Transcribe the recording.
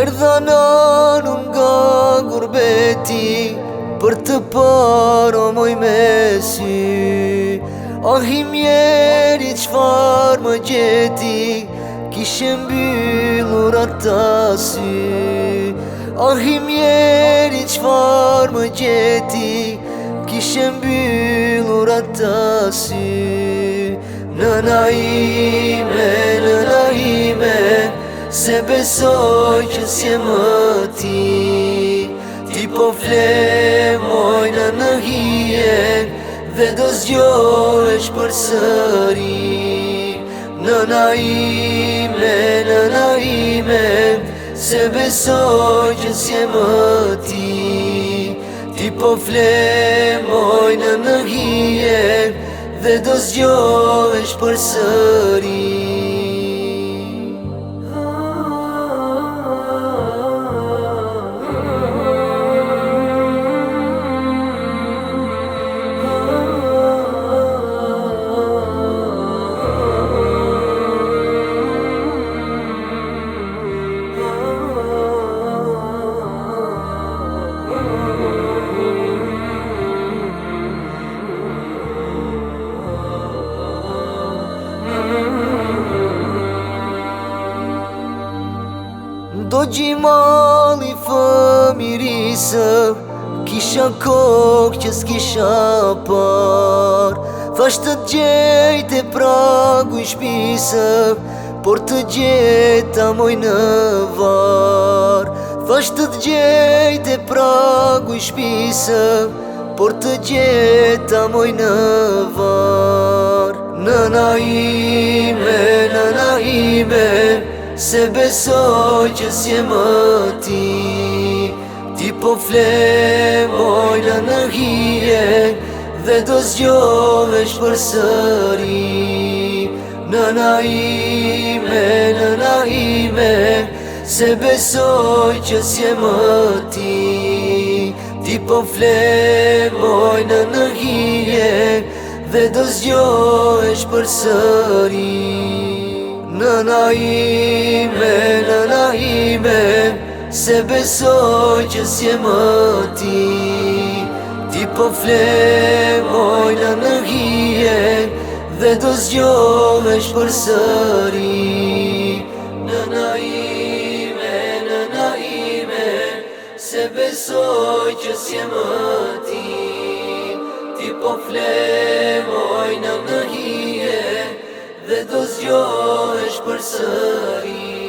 Erdhanon un go gurbeti për të parë moj mesi Oh i mjeri më gjeti kishë mbyllur atasi Oh i mjeri më gjeti kishë mbyllur atasi Në naim Se besoj që s'je më ti Ti po flemoj në në hien Dhe do zgjohesh për sëri Në na ime, në na ime Se besoj që s'je më ti Ti po flemoj në në hien Dhe do zgjohesh për sëri Do gjimali fëmirisë Kisha kokë që s'kisha parë Thasht të gjejt e pragu i shpisë Por të gjejt të moj në varë Thasht të gjejt e pragu i shpisë Por të gjejt të moj në varë Në na ime, në na ime Se beso që s'je më ti Ti po flevoj në nërgjie Dhe do s'gjove për sëri Në naime, në naime Se beso që s'je më ti Ti po flevoj në nërgjie Dhe do s'gjove për sëri Në na ime, në na se besoj që s'je më ti Ti po flevoj në nërgjie dhe do s'gjovesh për sëri Në na ime, në na se besoj që s'je më ti Ti po flevoj në nërgjie dhe do zgjohesh për sëri